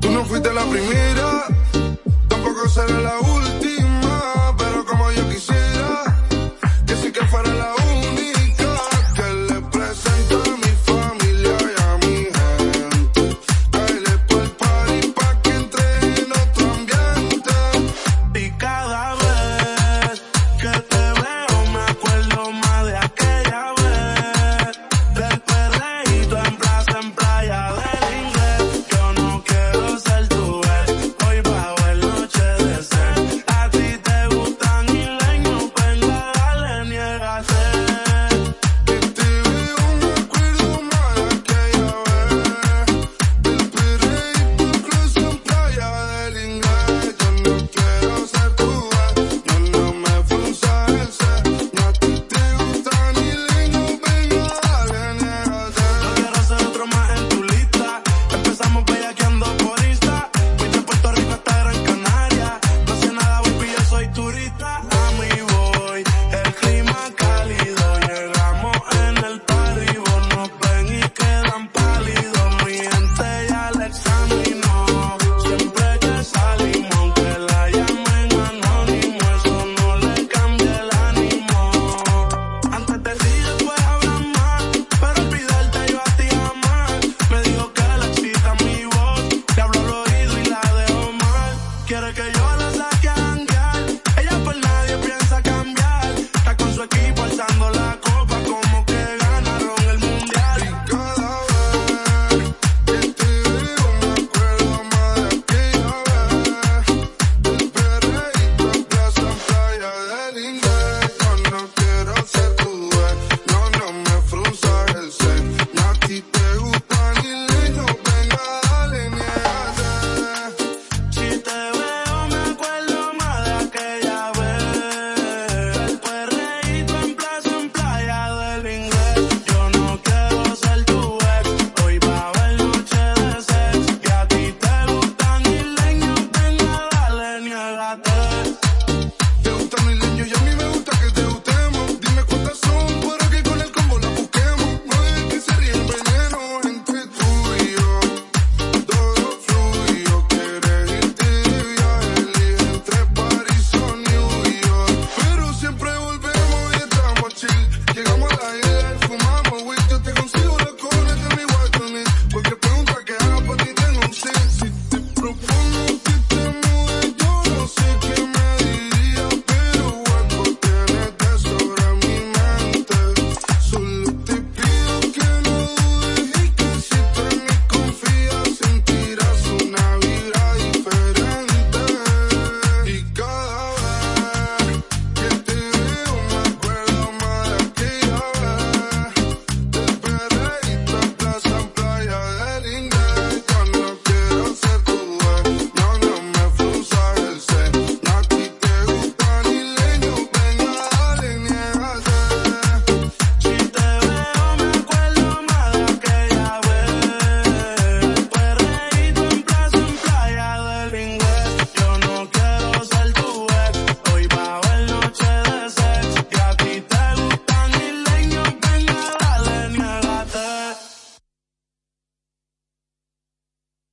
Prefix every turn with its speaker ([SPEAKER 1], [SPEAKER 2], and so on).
[SPEAKER 1] Tú no fuiste la primera, tampoco será la última.